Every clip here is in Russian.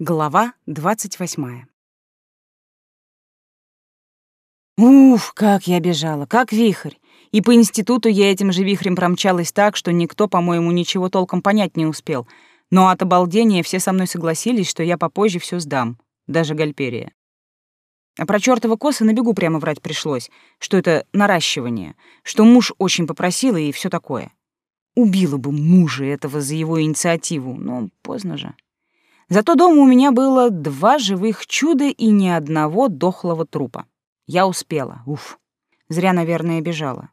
Глава двадцать восьмая. Уф, как я бежала, как вихрь. И по институту я этим же вихрем промчалась так, что никто, по-моему, ничего толком понять не успел. Но от обалдения все со мной согласились, что я попозже все сдам, даже Гальперия. А про чёртова косы на бегу прямо врать пришлось, что это наращивание, что муж очень попросил и все такое. Убила бы мужа этого за его инициативу, но поздно же. Зато дома у меня было два живых чуда и ни одного дохлого трупа. Я успела, уф. Зря, наверное, бежала.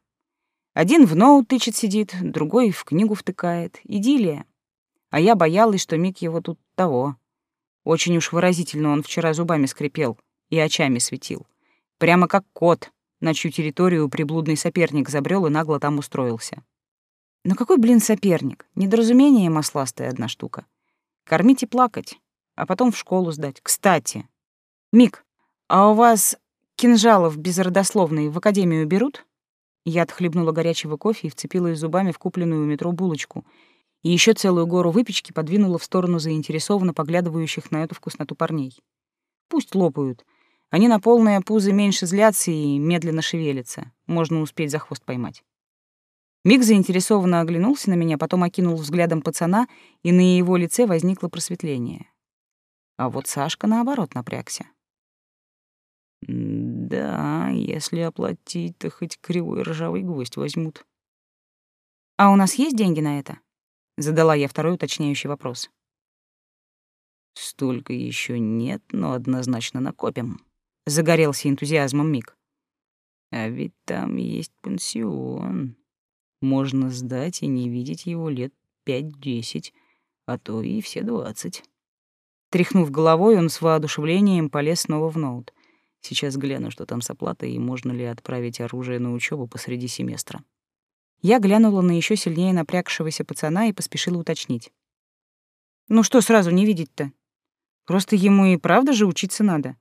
Один в ноут тычет сидит, другой в книгу втыкает. Идиллия. А я боялась, что Мик его тут того. Очень уж выразительно он вчера зубами скрипел и очами светил. Прямо как кот, на чью территорию приблудный соперник забрел и нагло там устроился. Но какой, блин, соперник? Недоразумение масластая одна штука. Кормить и плакать, а потом в школу сдать. Кстати, Мик, а у вас кинжалов безродословные в академию берут? Я отхлебнула горячего кофе и вцепилась зубами в купленную у метро булочку. И еще целую гору выпечки подвинула в сторону заинтересованно поглядывающих на эту вкусноту парней. Пусть лопают. Они на полное пузо меньше злятся и медленно шевелятся. Можно успеть за хвост поймать. Миг заинтересованно оглянулся на меня, потом окинул взглядом пацана, и на его лице возникло просветление. А вот Сашка, наоборот, напрягся. «Да, если оплатить, то хоть кривой ржавый гвоздь возьмут». «А у нас есть деньги на это?» — задала я второй уточняющий вопрос. «Столько еще нет, но однозначно накопим», — загорелся энтузиазмом Мик. «А ведь там есть пансион» можно сдать и не видеть его лет пять-десять, а то и все двадцать. Тряхнув головой, он с воодушевлением полез снова в ноут. Сейчас гляну, что там с оплатой и можно ли отправить оружие на учебу посреди семестра. Я глянула на еще сильнее напрягшегося пацана и поспешила уточнить. «Ну что сразу не видеть-то? Просто ему и правда же учиться надо.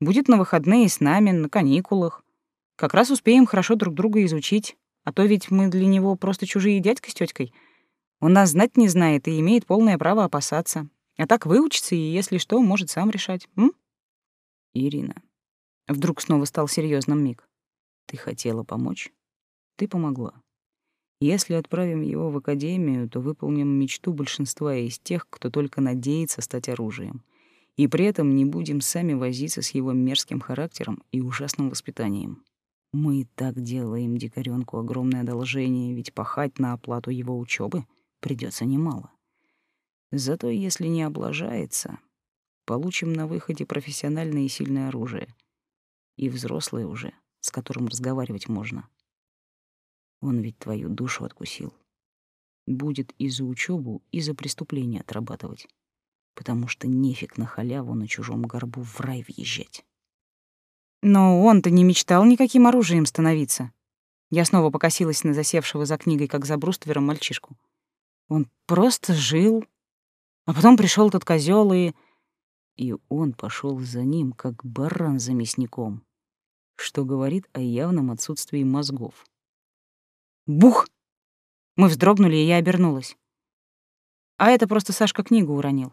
Будет на выходные с нами, на каникулах. Как раз успеем хорошо друг друга изучить. А то ведь мы для него просто чужие дядька с тёткой. Он нас знать не знает и имеет полное право опасаться. А так выучится и, если что, может сам решать. М? Ирина. Вдруг снова стал серьезным Мик. Ты хотела помочь? Ты помогла. Если отправим его в академию, то выполним мечту большинства из тех, кто только надеется стать оружием. И при этом не будем сами возиться с его мерзким характером и ужасным воспитанием. Мы и так делаем дикарёнку огромное одолжение, ведь пахать на оплату его учебы придется немало. Зато если не облажается, получим на выходе профессиональное и сильное оружие. И взрослое уже, с которым разговаривать можно. Он ведь твою душу откусил. Будет и за учебу, и за преступление отрабатывать. Потому что нефиг на халяву на чужом горбу в рай въезжать. Но он-то не мечтал никаким оружием становиться. Я снова покосилась на засевшего за книгой, как за бруствером, мальчишку. Он просто жил. А потом пришел этот козел и... И он пошел за ним, как баран за мясником, что говорит о явном отсутствии мозгов. Бух! Мы вздрогнули, и я обернулась. А это просто Сашка книгу уронил.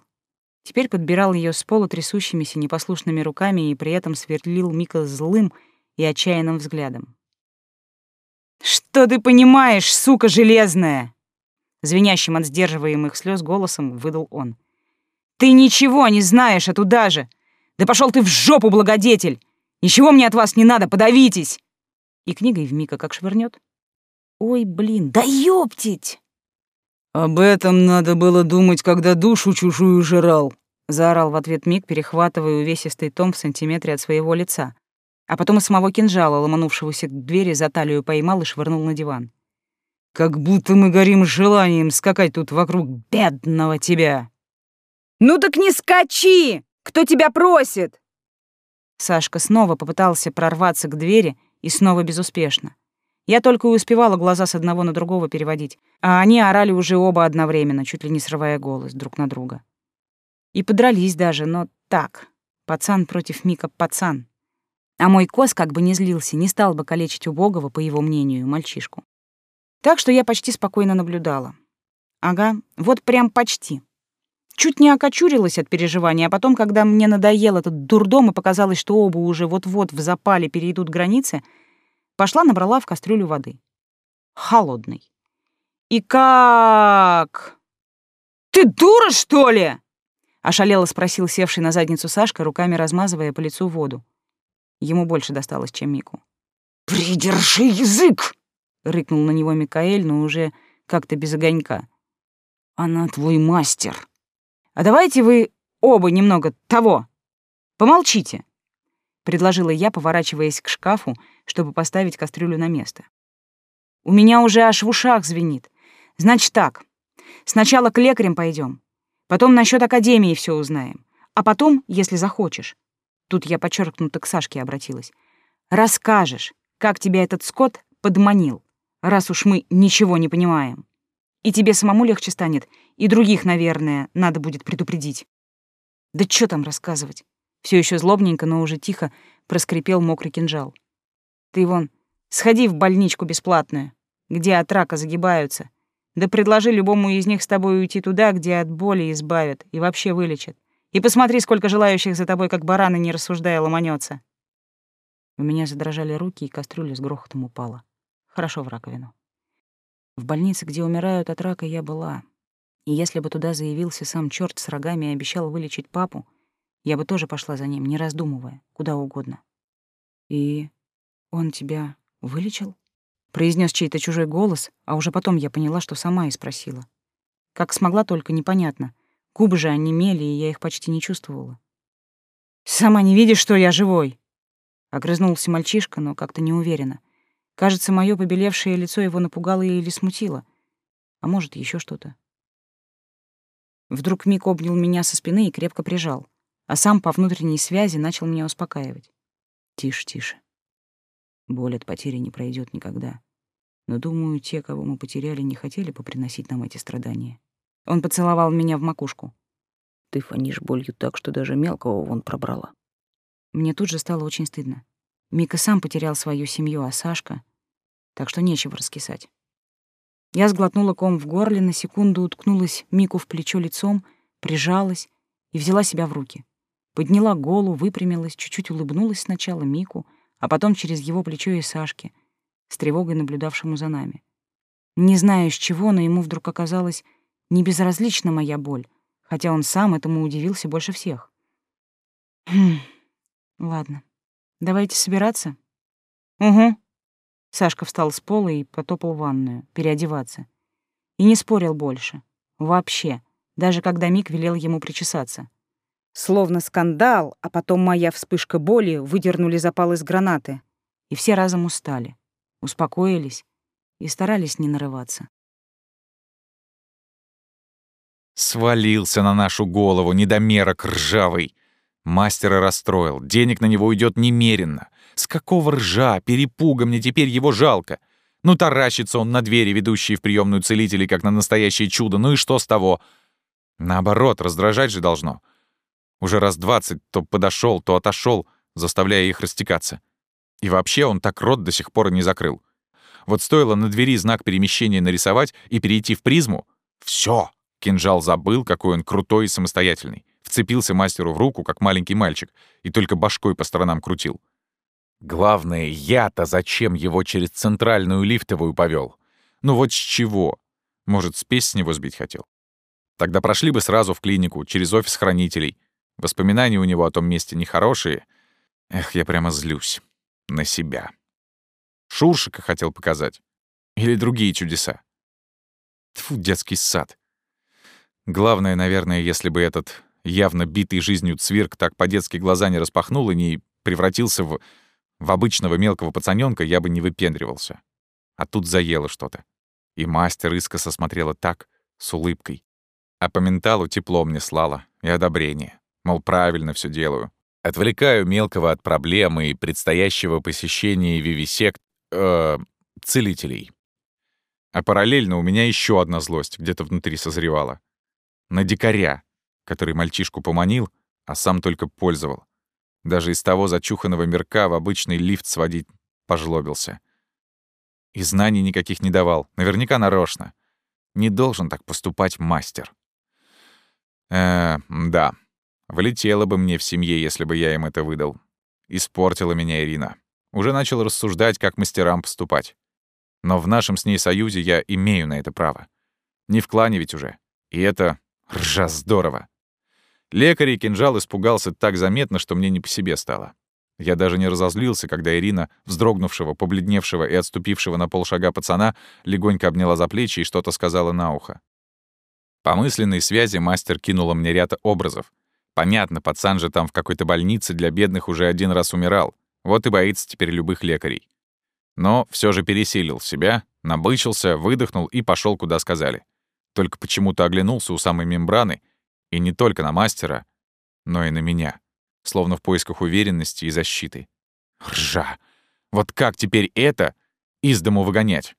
Теперь подбирал ее с пола трясущимися непослушными руками и при этом сверлил Мика злым и отчаянным взглядом. «Что ты понимаешь, сука железная?» Звенящим от сдерживаемых слез голосом выдал он. «Ты ничего не знаешь, а туда же! Да пошел ты в жопу, благодетель! Ничего мне от вас не надо, подавитесь!» И книгой в Мика как швырнет. «Ой, блин, да ёптить!» «Об этом надо было думать, когда душу чужую жрал», — заорал в ответ Мик, перехватывая увесистый том в сантиметре от своего лица, а потом и самого кинжала, ломанувшегося к двери, за талию поймал и швырнул на диван. «Как будто мы горим желанием скакать тут вокруг бедного тебя!» «Ну так не скачи! Кто тебя просит?» Сашка снова попытался прорваться к двери и снова безуспешно. Я только и успевала глаза с одного на другого переводить, а они орали уже оба одновременно, чуть ли не срывая голос друг на друга. И подрались даже, но так. Пацан против Мика пацан. А мой кос как бы не злился, не стал бы калечить убогого, по его мнению, мальчишку. Так что я почти спокойно наблюдала. Ага, вот прям почти. чуть не окочурилась от переживания, а потом, когда мне надоел этот дурдом и показалось, что оба уже вот-вот в запале перейдут границы, пошла набрала в кастрюлю воды. Холодной. И как... «Ты дура, что ли?» — ошалело спросил севший на задницу Сашка, руками размазывая по лицу воду. Ему больше досталось, чем Мику. «Придержи язык!» — рыкнул на него Микаэль, но уже как-то без огонька. «Она твой мастер. А давайте вы оба немного того. Помолчите», — предложила я, поворачиваясь к шкафу, чтобы поставить кастрюлю на место. «У меня уже аж в ушах звенит. Значит так, сначала к лекарям пойдем, потом насчет академии все узнаем, а потом, если захочешь, тут я подчеркнуто к Сашке обратилась, расскажешь, как тебя этот скот подманил, раз уж мы ничего не понимаем. И тебе самому легче станет, и других, наверное, надо будет предупредить. Да что там рассказывать? Все еще злобненько, но уже тихо проскрипел мокрый кинжал. Ты вон, сходи в больничку бесплатную, где от рака загибаются, да предложи любому из них с тобой уйти туда, где от боли избавят и вообще вылечат. И посмотри, сколько желающих за тобой, как бараны, не рассуждая, ломанется. У меня задрожали руки, и кастрюля с грохотом упала. Хорошо в раковину. В больнице, где умирают от рака, я была. И если бы туда заявился сам черт с рогами и обещал вылечить папу, я бы тоже пошла за ним, не раздумывая, куда угодно. И он тебя вылечил? произнес чей-то чужой голос, а уже потом я поняла, что сама и спросила. Как смогла, только непонятно. Губы же онемели, и я их почти не чувствовала. «Сама не видишь, что я живой?» Огрызнулся мальчишка, но как-то неуверенно. Кажется, мое побелевшее лицо его напугало или смутило. А может, еще что-то. Вдруг Мик обнял меня со спины и крепко прижал, а сам по внутренней связи начал меня успокаивать. «Тише, тише. Боль от потери не пройдет никогда. Но, думаю, те, кого мы потеряли, не хотели поприносить нам эти страдания. Он поцеловал меня в макушку. Ты фонишь болью так, что даже мелкого вон пробрала. Мне тут же стало очень стыдно. Мика сам потерял свою семью, а Сашка... Так что нечего раскисать. Я сглотнула ком в горле, на секунду уткнулась Мику в плечо лицом, прижалась и взяла себя в руки. Подняла голову, выпрямилась, чуть-чуть улыбнулась сначала Мику, а потом через его плечо и Сашке — с тревогой наблюдавшему за нами. Не знаю, с чего, но ему вдруг оказалась не безразлична моя боль, хотя он сам этому удивился больше всех. Хм, ладно, давайте собираться. Угу. Сашка встал с пола и потопал в ванную, переодеваться. И не спорил больше. Вообще, даже когда Мик велел ему причесаться. Словно скандал, а потом моя вспышка боли выдернули запал из гранаты, и все разом устали успокоились и старались не нарываться. Свалился на нашу голову недомерок ржавый. Мастера расстроил, денег на него уйдет немеренно. С какого ржа, перепуга, мне теперь его жалко. Ну, таращится он на двери, ведущие в приемную целителей, как на настоящее чудо. Ну и что с того? Наоборот, раздражать же должно. Уже раз двадцать то подошел, то отошел, заставляя их растекаться. И вообще он так рот до сих пор и не закрыл. Вот стоило на двери знак перемещения нарисовать и перейти в призму — все. Кинжал забыл, какой он крутой и самостоятельный. Вцепился мастеру в руку, как маленький мальчик, и только башкой по сторонам крутил. Главное, я-то зачем его через центральную лифтовую повел? Ну вот с чего? Может, спесь с него сбить хотел? Тогда прошли бы сразу в клинику, через офис хранителей. Воспоминания у него о том месте нехорошие. Эх, я прямо злюсь на себя. Шуршика хотел показать. Или другие чудеса. Тфу, детский сад. Главное, наверное, если бы этот явно битый жизнью цвирк так по-детски глаза не распахнул и не превратился в, в обычного мелкого пацанёнка, я бы не выпендривался. А тут заело что-то. И мастер искоса смотрела так, с улыбкой. А по менталу тепло мне слала и одобрение. Мол, правильно все делаю. Отвлекаю мелкого от проблемы и предстоящего посещения вивисект э, целителей. А параллельно у меня еще одна злость где-то внутри созревала. На дикаря, который мальчишку поманил, а сам только пользовал. Даже из того зачуханного мирка в обычный лифт сводить пожлобился. И знаний никаких не давал, наверняка нарочно. Не должен так поступать мастер. Э, да. Влетело бы мне в семье, если бы я им это выдал. Испортила меня Ирина. Уже начал рассуждать, как мастерам поступать. Но в нашем с ней союзе я имею на это право. Не в клане ведь уже. И это ржа здорово. Лекарь и кинжал испугался так заметно, что мне не по себе стало. Я даже не разозлился, когда Ирина, вздрогнувшего, побледневшего и отступившего на полшага пацана, легонько обняла за плечи и что-то сказала на ухо. По мысленной связи мастер кинула мне ряд образов. Понятно, пацан же там в какой-то больнице для бедных уже один раз умирал. Вот и боится теперь любых лекарей. Но все же пересилил себя, набычился, выдохнул и пошел, куда сказали. Только почему-то оглянулся у самой мембраны, и не только на мастера, но и на меня словно в поисках уверенности и защиты. Ржа! Вот как теперь это из дому выгонять?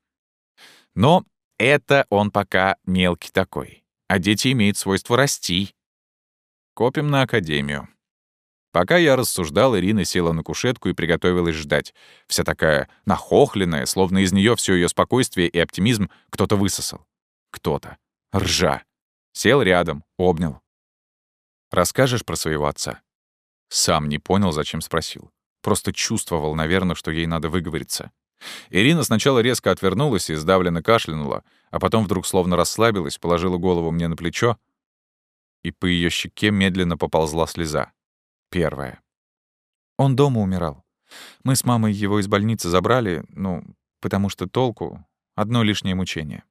Но это он пока мелкий такой, а дети имеют свойство расти. Копим на академию. Пока я рассуждал, Ирина села на кушетку и приготовилась ждать. Вся такая нахохленная, словно из нее все ее спокойствие и оптимизм кто-то высосал. Кто-то. Ржа. Сел рядом, обнял. «Расскажешь про своего отца?» Сам не понял, зачем спросил. Просто чувствовал, наверное, что ей надо выговориться. Ирина сначала резко отвернулась и сдавленно кашлянула, а потом вдруг словно расслабилась, положила голову мне на плечо, и по ее щеке медленно поползла слеза. Первая. Он дома умирал. Мы с мамой его из больницы забрали, ну, потому что толку — одно лишнее мучение.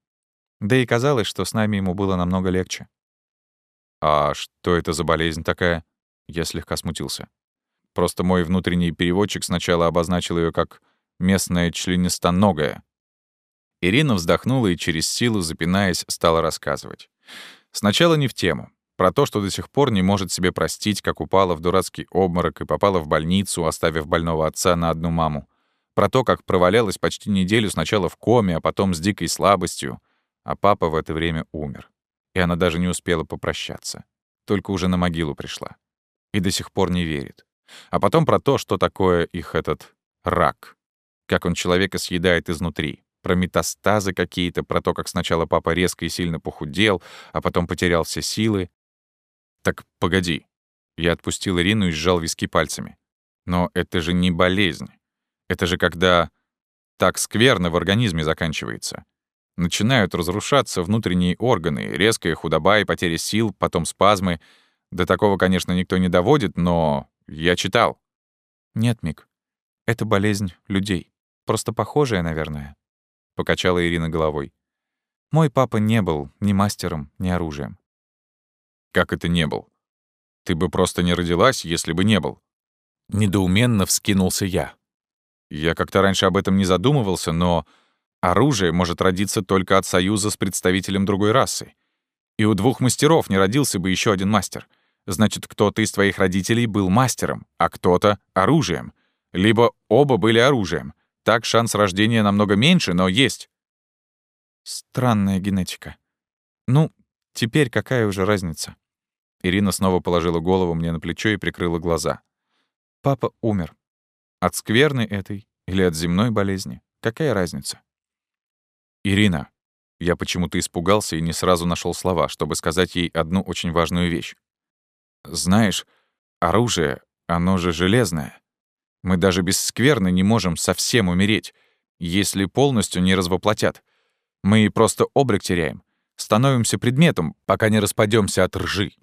Да и казалось, что с нами ему было намного легче. «А что это за болезнь такая?» Я слегка смутился. Просто мой внутренний переводчик сначала обозначил ее как «местная членистоногая». Ирина вздохнула и через силу, запинаясь, стала рассказывать. Сначала не в тему. Про то, что до сих пор не может себе простить, как упала в дурацкий обморок и попала в больницу, оставив больного отца на одну маму. Про то, как провалялась почти неделю сначала в коме, а потом с дикой слабостью. А папа в это время умер. И она даже не успела попрощаться. Только уже на могилу пришла и до сих пор не верит. А потом про то, что такое их этот рак. Как он человека съедает изнутри. Про метастазы какие-то, про то, как сначала папа резко и сильно похудел, а потом потерял все силы. Так погоди. Я отпустил Ирину и сжал виски пальцами. Но это же не болезнь. Это же когда так скверно в организме заканчивается. Начинают разрушаться внутренние органы, резкая худоба и потеря сил, потом спазмы — до такого, конечно, никто не доводит, но я читал. Нет, Мик, это болезнь людей. Просто похожая, наверное. Покачала Ирина головой. Мой папа не был ни мастером, ни оружием. Как это не был? Ты бы просто не родилась, если бы не был. Недоуменно вскинулся я. Я как-то раньше об этом не задумывался, но оружие может родиться только от союза с представителем другой расы. И у двух мастеров не родился бы еще один мастер. Значит, кто-то из твоих родителей был мастером, а кто-то — оружием. Либо оба были оружием. Так шанс рождения намного меньше, но есть. Странная генетика. Ну, теперь какая уже разница? Ирина снова положила голову мне на плечо и прикрыла глаза. Папа умер. От скверны этой или от земной болезни? Какая разница? Ирина. Я почему-то испугался и не сразу нашел слова, чтобы сказать ей одну очень важную вещь. Знаешь, оружие, оно же железное. Мы даже без скверны не можем совсем умереть, если полностью не развоплотят. Мы просто облик теряем, становимся предметом, пока не распадемся от ржи.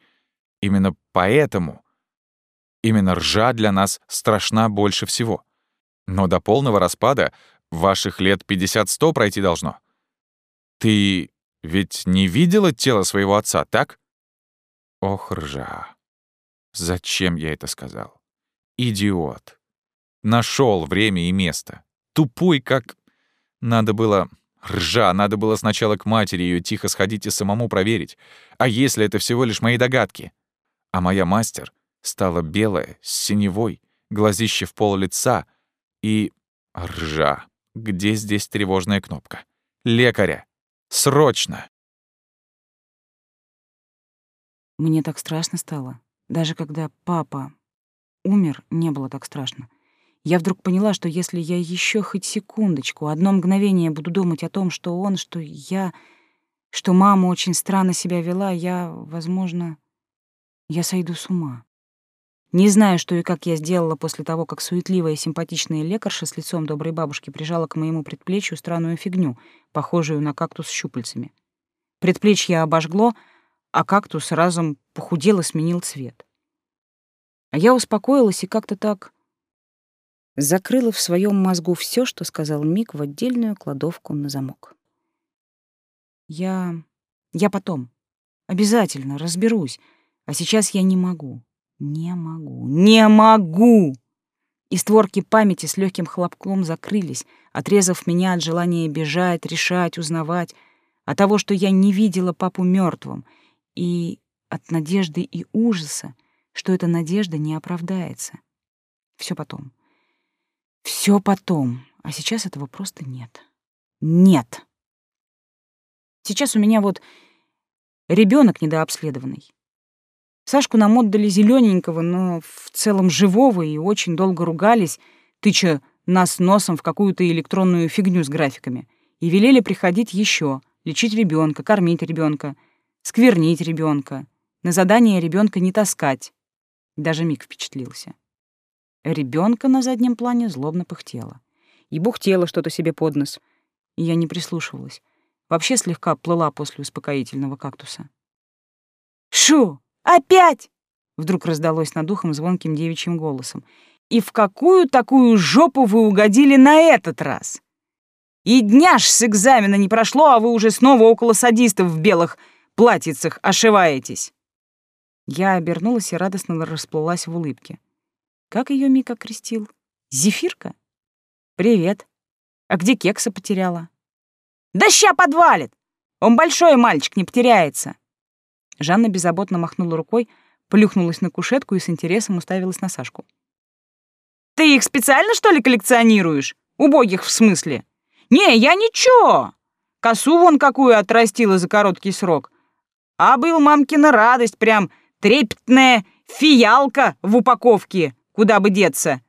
Именно поэтому, именно ржа для нас страшна больше всего. Но до полного распада ваших лет 50-100 пройти должно. Ты ведь не видела тело своего отца, так? Ох, ржа. Зачем я это сказал? Идиот. Нашел время и место. Тупой, как... Надо было... Ржа, надо было сначала к матери ее тихо сходить и самому проверить. А если это всего лишь мои догадки? А моя мастер стала белая, с синевой, глазище в пол лица и... Ржа. Где здесь тревожная кнопка? Лекаря! Срочно! Мне так страшно стало. Даже когда папа умер, не было так страшно. Я вдруг поняла, что если я еще хоть секундочку, одно мгновение буду думать о том, что он, что я, что мама очень странно себя вела, я, возможно, Я сойду с ума. Не знаю, что и как я сделала после того, как суетливая симпатичная лекарша с лицом доброй бабушки прижала к моему предплечью странную фигню, похожую на кактус с щупальцами. Предплечье обожгло, а кактус разом похудел и сменил цвет. А я успокоилась и как-то так закрыла в своем мозгу все, что сказал Мик в отдельную кладовку на замок. Я... я потом. Обязательно разберусь. А сейчас я не могу. Не могу. Не могу! И створки памяти с легким хлопком закрылись, отрезав меня от желания бежать, решать, узнавать, от того, что я не видела папу мертвым, и от надежды и ужаса, что эта надежда не оправдается. Все потом. Все потом. А сейчас этого просто нет. Нет. Сейчас у меня вот ребенок недообследованный. Сашку нам отдали зелененького, но в целом живого, и очень долго ругались, тыча нас носом в какую-то электронную фигню с графиками, и велели приходить еще, лечить ребенка, кормить ребенка, сквернить ребенка, на задание ребенка не таскать. Даже Мик впечатлился. Ребенка на заднем плане злобно пыхтела. И бухтела что-то себе под нос. И я не прислушивалась. Вообще слегка плыла после успокоительного кактуса. «Шу! Опять!» Вдруг раздалось над ухом звонким девичьим голосом. «И в какую такую жопу вы угодили на этот раз? И дня ж с экзамена не прошло, а вы уже снова около садистов в белых платьицах ошиваетесь!» Я обернулась и радостно расплылась в улыбке. Как ее Мика крестил? Зефирка? Привет. А где кекса потеряла? Да ща подвалит! Он большой мальчик, не потеряется. Жанна беззаботно махнула рукой, плюхнулась на кушетку и с интересом уставилась на Сашку. «Ты их специально, что ли, коллекционируешь? Убогих в смысле?» «Не, я ничего. Косу вон какую отрастила за короткий срок. А был мамкина радость, прям трепетная фиалка в упаковке. Куда бы деться?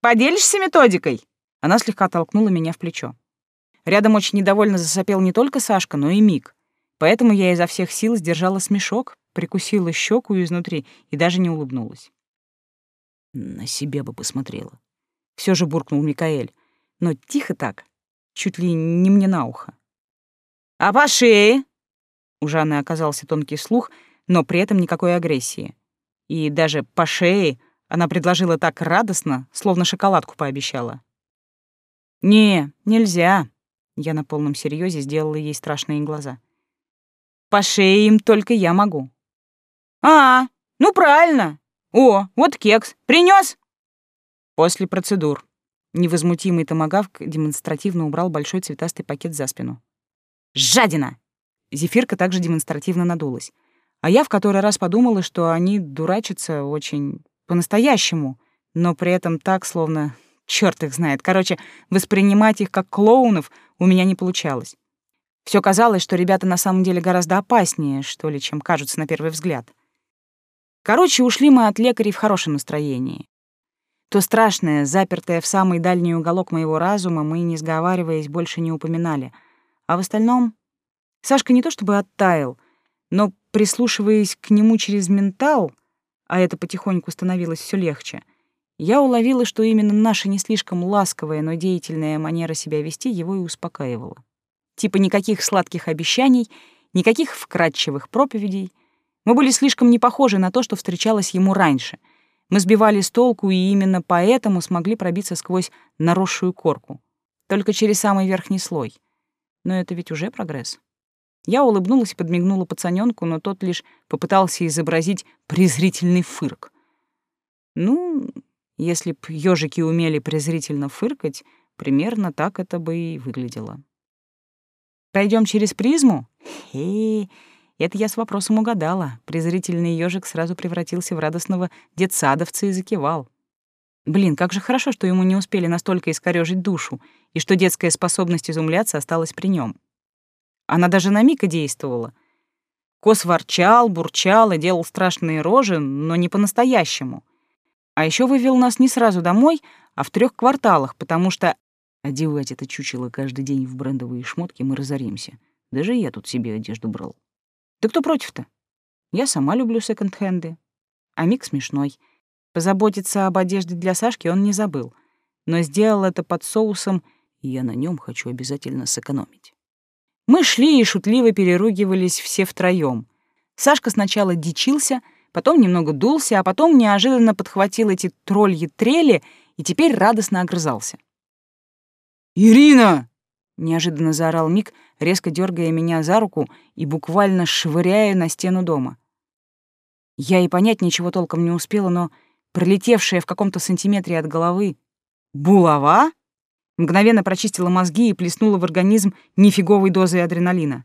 Поделишься методикой?» Она слегка толкнула меня в плечо. Рядом очень недовольно засопел не только Сашка, но и Мик. Поэтому я изо всех сил сдержала смешок, прикусила щеку изнутри и даже не улыбнулась. На себе бы посмотрела. Все же буркнул Микаэль, но тихо так, чуть ли не мне на ухо. «А по шее?» У Жанны оказался тонкий слух, но при этом никакой агрессии. И даже по шее она предложила так радостно, словно шоколадку пообещала. «Не, нельзя», — я на полном серьезе сделала ей страшные глаза. По шее им только я могу. А, ну правильно. О, вот кекс. Принес? После процедур. Невозмутимый томагавк демонстративно убрал большой цветастый пакет за спину. Жадина! Зефирка также демонстративно надулась. А я в который раз подумала, что они дурачатся очень по-настоящему, но при этом так, словно черт их знает. Короче, воспринимать их как клоунов у меня не получалось. Все казалось, что ребята на самом деле гораздо опаснее, что ли, чем кажутся на первый взгляд. Короче, ушли мы от лекарей в хорошем настроении. То страшное, запертое в самый дальний уголок моего разума, мы, не сговариваясь, больше не упоминали. А в остальном Сашка не то чтобы оттаял, но, прислушиваясь к нему через ментал, а это потихоньку становилось все легче, я уловила, что именно наша не слишком ласковая, но деятельная манера себя вести его и успокаивала. Типа никаких сладких обещаний, никаких вкрадчивых проповедей. Мы были слишком не похожи на то, что встречалось ему раньше. Мы сбивали с толку и именно поэтому смогли пробиться сквозь наросшую корку. Только через самый верхний слой. Но это ведь уже прогресс. Я улыбнулась и подмигнула пацанёнку, но тот лишь попытался изобразить презрительный фырк. Ну, если б ёжики умели презрительно фыркать, примерно так это бы и выглядело. Пройдем через призму? Хе, это я с вопросом угадала. Презрительный ежик сразу превратился в радостного детсадовца и закивал. Блин, как же хорошо, что ему не успели настолько искорёжить душу, и что детская способность изумляться осталась при нем. Она даже на Мика действовала. Кос ворчал, бурчал и делал страшные рожи, но не по-настоящему. А еще вывел нас не сразу домой, а в трех кварталах, потому что Одевать это чучело каждый день в брендовые шмотки мы разоримся. Даже я тут себе одежду брал. Да кто против-то? Я сама люблю секонд-хенды. А Мик смешной. Позаботиться об одежде для Сашки он не забыл, но сделал это под соусом, и я на нем хочу обязательно сэкономить. Мы шли и шутливо переругивались все втроем. Сашка сначала дичился, потом немного дулся, а потом неожиданно подхватил эти тролльи трели и теперь радостно огрызался. «Ирина!» — неожиданно заорал Мик, резко дергая меня за руку и буквально швыряя на стену дома. Я и понять ничего толком не успела, но пролетевшая в каком-то сантиметре от головы булава мгновенно прочистила мозги и плеснула в организм нифиговой дозой адреналина.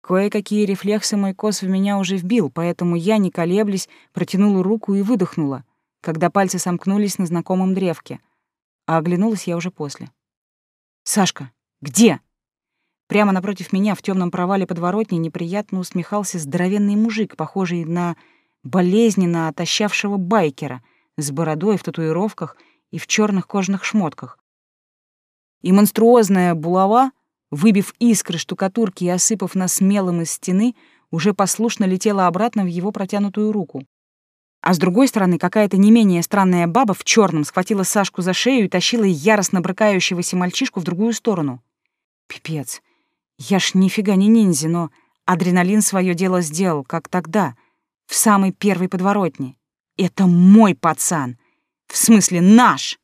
Кое-какие рефлексы мой кос в меня уже вбил, поэтому я, не колеблясь, протянула руку и выдохнула, когда пальцы сомкнулись на знакомом древке. А оглянулась я уже после. «Сашка, где?» Прямо напротив меня в темном провале подворотни неприятно усмехался здоровенный мужик, похожий на болезненно отощавшего байкера, с бородой в татуировках и в черных кожаных шмотках. И монструозная булава, выбив искры штукатурки и осыпав нас мелом из стены, уже послушно летела обратно в его протянутую руку. А с другой стороны, какая-то не менее странная баба в черном схватила Сашку за шею и тащила яростно брыкающегося мальчишку в другую сторону. Пипец. Я ж нифига не ниндзя, но адреналин свое дело сделал, как тогда, в самой первой подворотне. Это мой пацан. В смысле, наш.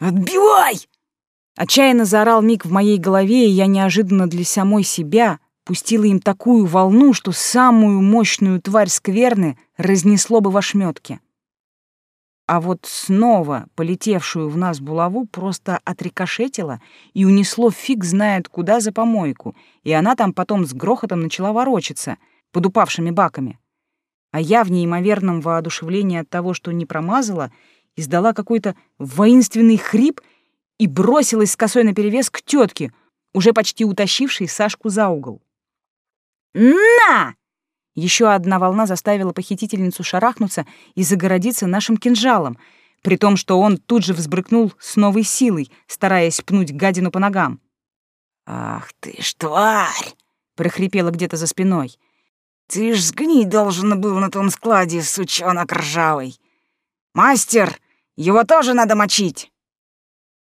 «Отбивай!» Отчаянно заорал Мик в моей голове, и я неожиданно для самой себя пустила им такую волну, что самую мощную тварь скверны разнесло бы в ошметке. А вот снова полетевшую в нас булаву просто отрикошетило и унесло фиг знает куда за помойку, и она там потом с грохотом начала ворочаться под упавшими баками. А я в неимоверном воодушевлении от того, что не промазала, издала какой-то воинственный хрип и бросилась с косой наперевес к тетке, уже почти утащившей Сашку за угол. «На!» Еще одна волна заставила похитительницу шарахнуться и загородиться нашим кинжалом, при том, что он тут же взбрыкнул с новой силой, стараясь пнуть гадину по ногам. «Ах ты ж тварь!» — прохрипело где-то за спиной. «Ты ж сгнить должен был на том складе, сучонок ржавый! Мастер, его тоже надо мочить!»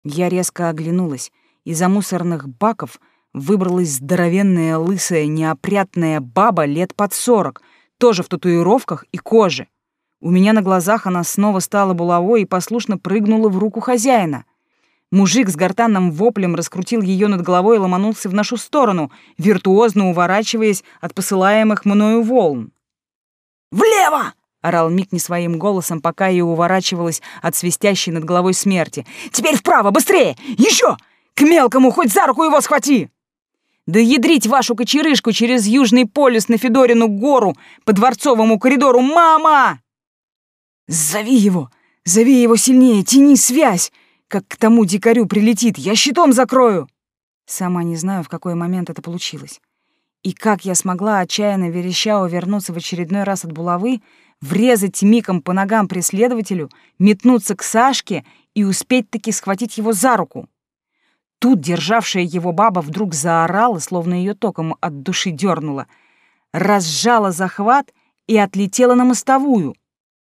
Я резко оглянулась. Из-за мусорных баков — выбралась здоровенная, лысая, неопрятная баба лет под сорок, тоже в татуировках и коже. У меня на глазах она снова стала булавой и послушно прыгнула в руку хозяина. Мужик с гортанным воплем раскрутил ее над головой и ломанулся в нашу сторону, виртуозно уворачиваясь от посылаемых мною волн. «Влево!» — орал Мик не своим голосом, пока я уворачивалась от свистящей над головой смерти. «Теперь вправо, быстрее! Еще! К мелкому хоть за руку его схвати!» Да ядрить вашу кочерышку через Южный полюс на Федорину гору по дворцовому коридору, мама! Зови его, зови его сильнее, тяни связь, как к тому дикарю прилетит, я щитом закрою. Сама не знаю, в какой момент это получилось. И как я смогла, отчаянно вереща, увернуться в очередной раз от булавы, врезать миком по ногам преследователю, метнуться к Сашке и успеть-таки схватить его за руку. Тут державшая его баба вдруг заорала, словно ее током от души дернула, разжала захват и отлетела на мостовую,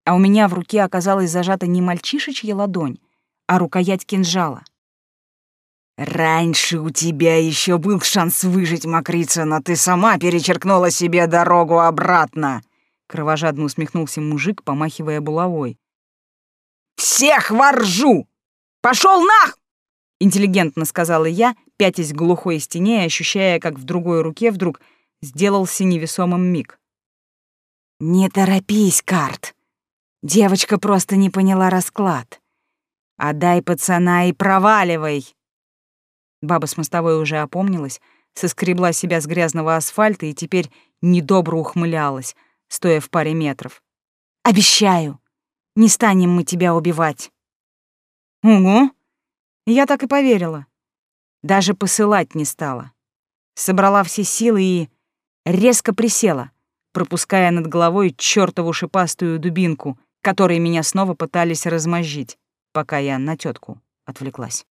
а у меня в руке оказалась зажата не мальчишечья ладонь, а рукоять кинжала. «Раньше у тебя еще был шанс выжить, Макрица, но ты сама перечеркнула себе дорогу обратно!» Кровожадно усмехнулся мужик, помахивая булавой. «Всех воржу! Пошел нах!» Интеллигентно сказала я, пятясь глухой стене и ощущая, как в другой руке вдруг сделался невесомым миг. «Не торопись, Карт. Девочка просто не поняла расклад. Отдай пацана и проваливай!» Баба с мостовой уже опомнилась, соскребла себя с грязного асфальта и теперь недобро ухмылялась, стоя в паре метров. «Обещаю, не станем мы тебя убивать». «Угу», я так и поверила. Даже посылать не стала. Собрала все силы и резко присела, пропуская над головой чёртову шипастую дубинку, которой меня снова пытались размозжить, пока я на тетку отвлеклась.